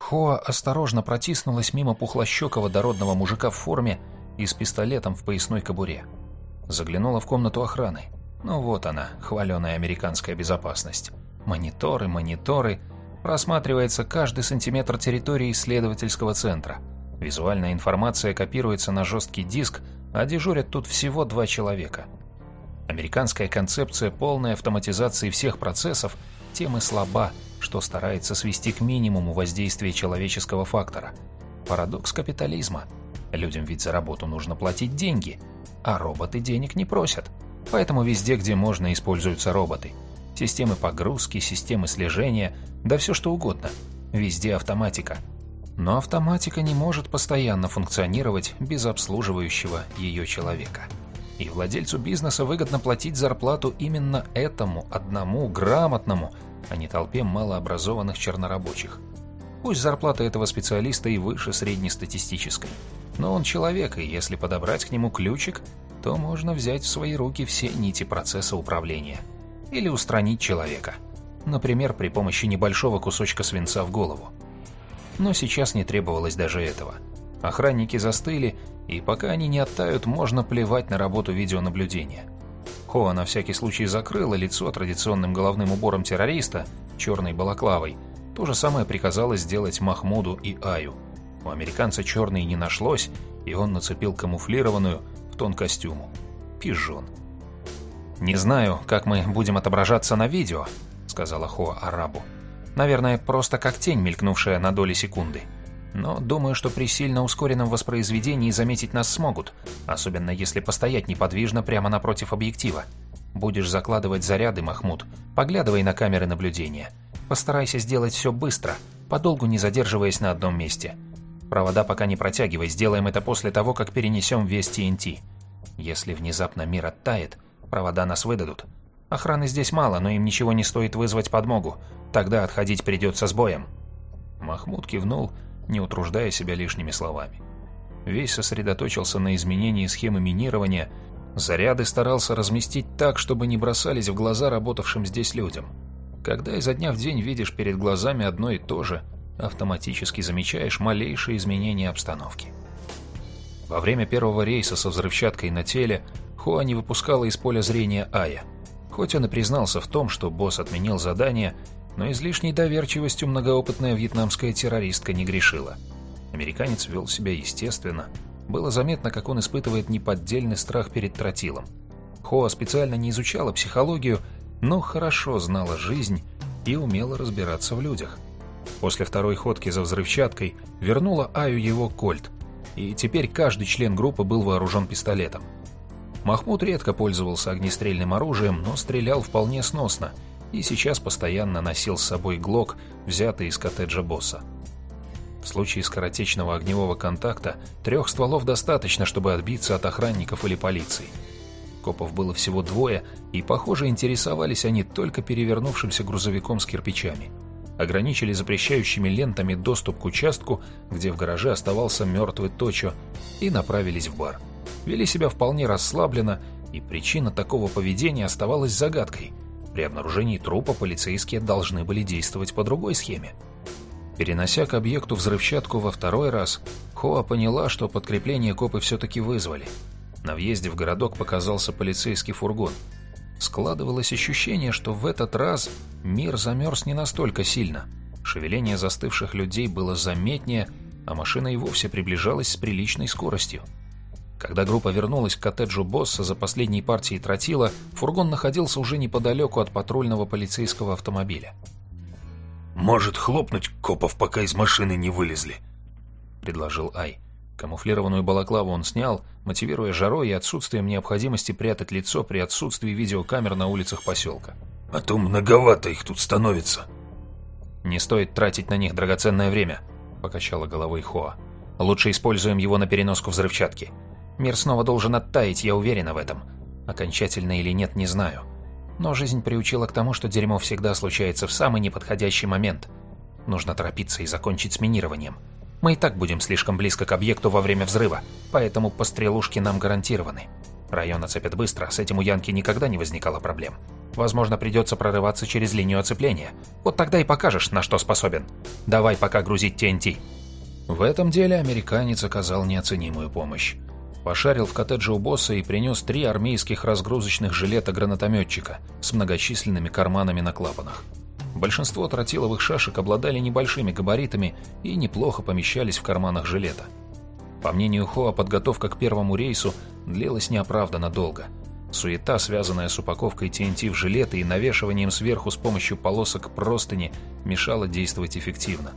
Хоа осторожно протиснулась мимо пухлощекого дородного мужика в форме и с пистолетом в поясной кобуре. Заглянула в комнату охраны. Ну вот она, хваленая американская безопасность. Мониторы, мониторы. Просматривается каждый сантиметр территории исследовательского центра. Визуальная информация копируется на жесткий диск, а дежурят тут всего два человека. Американская концепция полной автоматизации всех процессов тем и слаба, что старается свести к минимуму воздействие человеческого фактора. Парадокс капитализма. Людям ведь за работу нужно платить деньги, а роботы денег не просят. Поэтому везде, где можно, используются роботы. Системы погрузки, системы слежения, да все что угодно. Везде автоматика. Но автоматика не может постоянно функционировать без обслуживающего ее человека. И владельцу бизнеса выгодно платить зарплату именно этому одному грамотному, а не толпе малообразованных чернорабочих. Пусть зарплата этого специалиста и выше среднестатистической, но он человек, и если подобрать к нему ключик, то можно взять в свои руки все нити процесса управления. Или устранить человека. Например, при помощи небольшого кусочка свинца в голову. Но сейчас не требовалось даже этого. Охранники застыли и пока они не оттают, можно плевать на работу видеонаблюдения. Хоа на всякий случай закрыла лицо традиционным головным убором террориста, черной балаклавой. То же самое приказала сделать Махмуду и Аю. У американца черной не нашлось, и он нацепил камуфлированную в тон костюму. Пижон. «Не знаю, как мы будем отображаться на видео», — сказала Хоа арабу. «Наверное, просто как тень, мелькнувшая на доли секунды». Но думаю, что при сильно ускоренном воспроизведении заметить нас смогут, особенно если постоять неподвижно прямо напротив объектива. Будешь закладывать заряды, Махмуд, поглядывай на камеры наблюдения. Постарайся сделать все быстро, подолгу не задерживаясь на одном месте. Провода пока не протягивай, сделаем это после того, как перенесем весь ТНТ. Если внезапно мир оттает, провода нас выдадут. Охраны здесь мало, но им ничего не стоит вызвать подмогу. Тогда отходить придется с боем. Махмуд кивнул не утруждая себя лишними словами. Весь сосредоточился на изменении схемы минирования, заряды старался разместить так, чтобы не бросались в глаза работавшим здесь людям. Когда изо дня в день видишь перед глазами одно и то же, автоматически замечаешь малейшие изменения обстановки. Во время первого рейса со взрывчаткой на теле Хуа не выпускала из поля зрения Ая. Хоть он и признался в том, что босс отменил задание, но излишней доверчивостью многоопытная вьетнамская террористка не грешила. Американец вел себя естественно. Было заметно, как он испытывает неподдельный страх перед тротилом. Хоа специально не изучала психологию, но хорошо знала жизнь и умела разбираться в людях. После второй ходки за взрывчаткой вернула Аю его кольт, и теперь каждый член группы был вооружен пистолетом. Махмуд редко пользовался огнестрельным оружием, но стрелял вполне сносно – и сейчас постоянно носил с собой глок, взятый из коттеджа босса. В случае скоротечного огневого контакта трех стволов достаточно, чтобы отбиться от охранников или полиции. Копов было всего двое, и, похоже, интересовались они только перевернувшимся грузовиком с кирпичами. Ограничили запрещающими лентами доступ к участку, где в гараже оставался мертвый Точо, и направились в бар. Вели себя вполне расслабленно, и причина такого поведения оставалась загадкой – при обнаружении трупа полицейские должны были действовать по другой схеме. Перенося к объекту взрывчатку во второй раз, Хоа поняла, что подкрепление копы все-таки вызвали. На въезде в городок показался полицейский фургон. Складывалось ощущение, что в этот раз мир замерз не настолько сильно. Шевеление застывших людей было заметнее, а машина и вовсе приближалась с приличной скоростью. Когда группа вернулась к коттеджу босса за последней партией тротила, фургон находился уже неподалеку от патрульного полицейского автомобиля. «Может хлопнуть копов, пока из машины не вылезли?» — предложил Ай. Камуфлированную балаклаву он снял, мотивируя жарой и отсутствием необходимости прятать лицо при отсутствии видеокамер на улицах поселка. «А то многовато их тут становится». «Не стоит тратить на них драгоценное время», — покачала головой Хоа. «Лучше используем его на переноску взрывчатки. Мир снова должен оттаять, я уверена в этом. Окончательно или нет, не знаю. Но жизнь приучила к тому, что дерьмо всегда случается в самый неподходящий момент. Нужно торопиться и закончить с минированием. Мы и так будем слишком близко к объекту во время взрыва, поэтому пострелушки нам гарантированы. Район оцепят быстро, с этим у Янки никогда не возникало проблем. Возможно, придется прорываться через линию оцепления. Вот тогда и покажешь, на что способен. Давай пока грузить ТНТ». В этом деле американец оказал неоценимую помощь. Пошарил в коттедже у босса и принес три армейских разгрузочных жилета гранатометчика с многочисленными карманами на клапанах. Большинство тротиловых шашек обладали небольшими габаритами и неплохо помещались в карманах жилета. По мнению Хоа, подготовка к первому рейсу длилась неоправданно долго. Суета, связанная с упаковкой ТНТ в жилеты и навешиванием сверху с помощью полосок простыни, мешала действовать эффективно.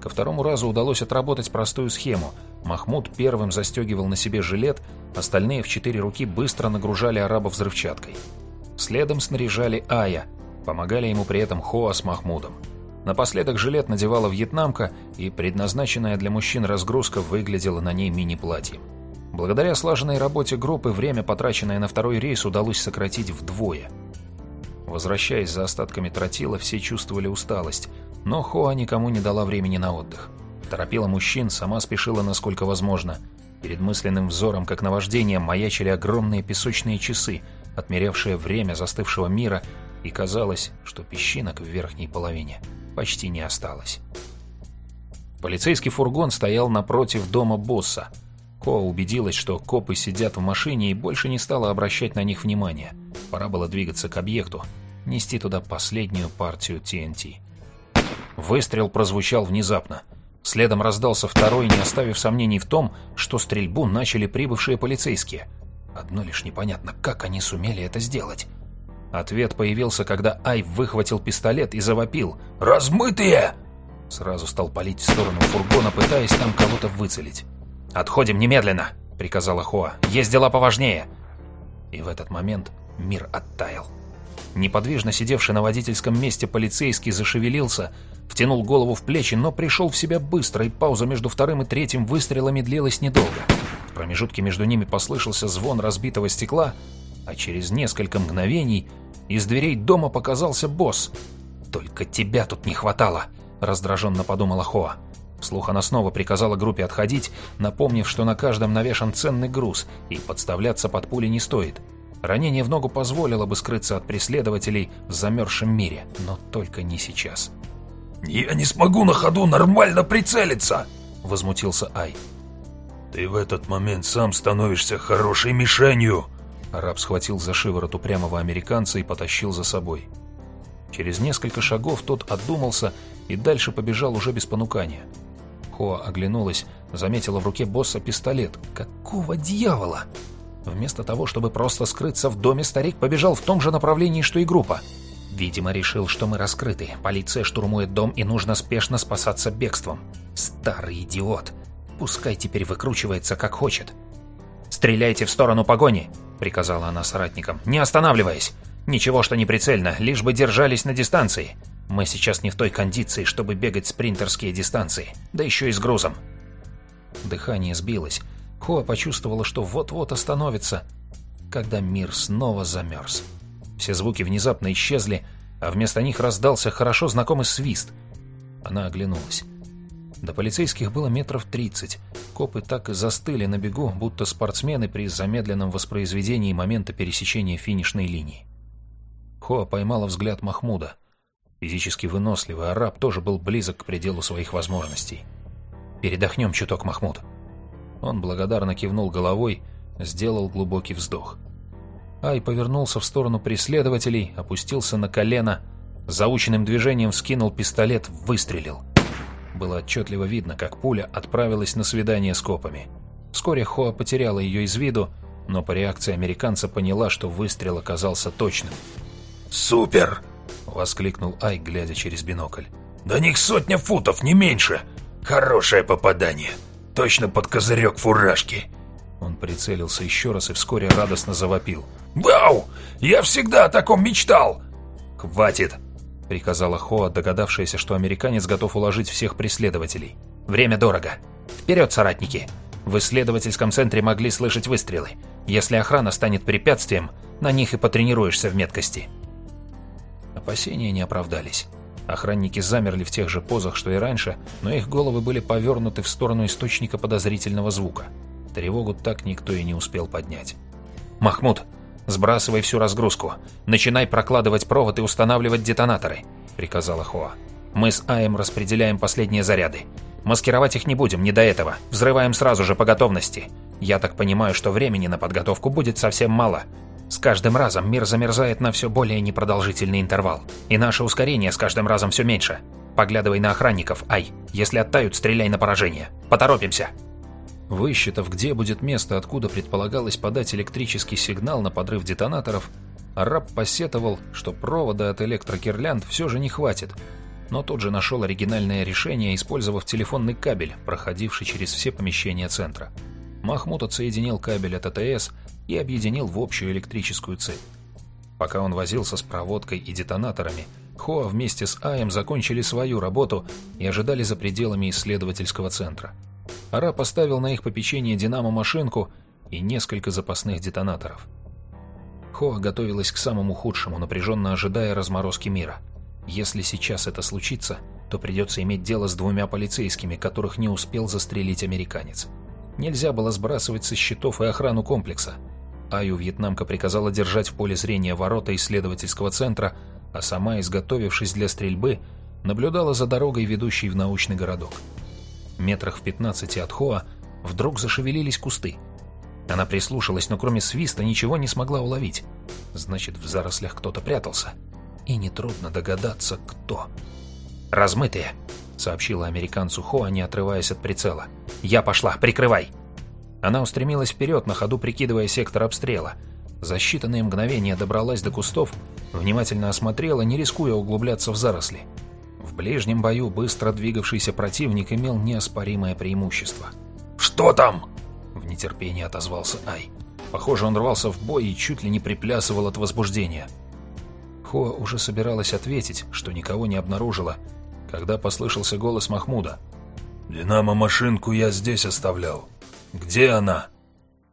Ко второму разу удалось отработать простую схему. Махмуд первым застегивал на себе жилет, остальные в четыре руки быстро нагружали араба взрывчаткой. Следом снаряжали Ая, помогали ему при этом Хоа с Махмудом. Напоследок жилет надевала вьетнамка, и предназначенная для мужчин разгрузка выглядела на ней мини-платьем. Благодаря слаженной работе группы время, потраченное на второй рейс, удалось сократить вдвое. Возвращаясь за остатками тротила, все чувствовали усталость, но Хоа никому не дала времени на отдых. Торопила мужчин, сама спешила насколько возможно. Перед мысленным взором, как наваждение, маячили огромные песочные часы, отмерявшие время застывшего мира, и казалось, что песчинок в верхней половине почти не осталось. Полицейский фургон стоял напротив дома босса. Ко убедилась, что копы сидят в машине и больше не стала обращать на них внимания. Пора было двигаться к объекту, нести туда последнюю партию ТНТ. Выстрел прозвучал внезапно. Следом раздался второй, не оставив сомнений в том, что стрельбу начали прибывшие полицейские. Одно лишь непонятно, как они сумели это сделать. Ответ появился, когда Ай выхватил пистолет и завопил «Размытые!». Сразу стал палить в сторону фургона, пытаясь там кого-то выцелить. «Отходим немедленно!» — приказала Хоа. «Есть дела поважнее!» И в этот момент мир оттаял. Неподвижно сидевший на водительском месте полицейский зашевелился, втянул голову в плечи, но пришел в себя быстро, и пауза между вторым и третьим выстрелами длилась недолго. В промежутке между ними послышался звон разбитого стекла, а через несколько мгновений из дверей дома показался босс. «Только тебя тут не хватало», — раздраженно подумала Хоа. Вслух она снова приказала группе отходить, напомнив, что на каждом навешан ценный груз, и подставляться под пули не стоит. Ранение в ногу позволило бы скрыться от преследователей в замерзшем мире, но только не сейчас. «Я не смогу на ходу нормально прицелиться!» — возмутился Ай. «Ты в этот момент сам становишься хорошей мишенью!» Араб схватил за шиворот упрямого американца и потащил за собой. Через несколько шагов тот отдумался и дальше побежал уже без понукания. Хоа оглянулась, заметила в руке босса пистолет. «Какого дьявола?» Вместо того, чтобы просто скрыться в доме, старик побежал в том же направлении, что и группа. Видимо, решил, что мы раскрыты. Полиция штурмует дом и нужно спешно спасаться бегством. Старый идиот. Пускай теперь выкручивается, как хочет. «Стреляйте в сторону погони!» — приказала она соратникам, не останавливаясь. «Ничего, что не прицельно, лишь бы держались на дистанции. Мы сейчас не в той кондиции, чтобы бегать спринтерские дистанции, да еще и с грузом». Дыхание сбилось. Хоа почувствовала, что вот-вот остановится, когда мир снова замерз. Все звуки внезапно исчезли, а вместо них раздался хорошо знакомый свист. Она оглянулась. До полицейских было метров тридцать. Копы так и застыли на бегу, будто спортсмены при замедленном воспроизведении момента пересечения финишной линии. Хоа поймала взгляд Махмуда. Физически выносливый араб тоже был близок к пределу своих возможностей. «Передохнем чуток, Махмуд». Он благодарно кивнул головой, сделал глубокий вздох. Ай повернулся в сторону преследователей, опустился на колено, заученным движением вскинул пистолет, выстрелил. Было отчетливо видно, как пуля отправилась на свидание с копами. Вскоре Хоа потеряла ее из виду, но по реакции американца поняла, что выстрел оказался точным. «Супер!» — воскликнул Ай, глядя через бинокль. «До них сотня футов, не меньше! Хорошее попадание! Точно под козырек фуражки!» Он прицелился еще раз и вскоре радостно завопил. «Вау! Я всегда о таком мечтал!» «Хватит!» — приказала Хоа, догадавшаяся, что американец готов уложить всех преследователей. «Время дорого! Вперед, соратники! В исследовательском центре могли слышать выстрелы. Если охрана станет препятствием, на них и потренируешься в меткости». Опасения не оправдались. Охранники замерли в тех же позах, что и раньше, но их головы были повернуты в сторону источника подозрительного звука. Тревогу так никто и не успел поднять. «Махмуд, Сбрасывай всю разгрузку. Начинай прокладывать провод и устанавливать детонаторы», — приказала Хоа. «Мы с Аем распределяем последние заряды. Маскировать их не будем, не до этого. Взрываем сразу же по готовности. Я так понимаю, что времени на подготовку будет совсем мало. С каждым разом мир замерзает на все более непродолжительный интервал. И наше ускорение с каждым разом все меньше. Поглядывай на охранников, Ай. Если оттают, стреляй на поражение. Поторопимся!» Высчитав, где будет место, откуда предполагалось подать электрический сигнал на подрыв детонаторов, араб посетовал, что провода от электрокирлянд все же не хватит, но тут же нашел оригинальное решение, использовав телефонный кабель, проходивший через все помещения центра. Махмуд отсоединил кабель от АТС и объединил в общую электрическую цепь. Пока он возился с проводкой и детонаторами, Хоа вместе с Аем закончили свою работу и ожидали за пределами исследовательского центра. Ара поставил на их попечение динамо-машинку и несколько запасных детонаторов. Хоа готовилась к самому худшему, напряженно ожидая разморозки мира. Если сейчас это случится, то придется иметь дело с двумя полицейскими, которых не успел застрелить американец. Нельзя было сбрасывать со счетов и охрану комплекса. Аю вьетнамка приказала держать в поле зрения ворота исследовательского центра, а сама, изготовившись для стрельбы, наблюдала за дорогой, ведущей в научный городок метрах в пятнадцати от Хоа, вдруг зашевелились кусты. Она прислушалась, но кроме свиста ничего не смогла уловить. Значит, в зарослях кто-то прятался. И нетрудно догадаться, кто. «Размытые», — сообщила американцу Хоа, не отрываясь от прицела. «Я пошла, прикрывай!» Она устремилась вперед, на ходу прикидывая сектор обстрела. За считанные мгновения добралась до кустов, внимательно осмотрела, не рискуя углубляться в заросли. В ближнем бою быстро двигавшийся противник имел неоспоримое преимущество. «Что там?» — в нетерпении отозвался Ай. Похоже, он рвался в бой и чуть ли не приплясывал от возбуждения. Хоа уже собиралась ответить, что никого не обнаружила, когда послышался голос Махмуда. «Динамо-машинку я здесь оставлял. Где она?»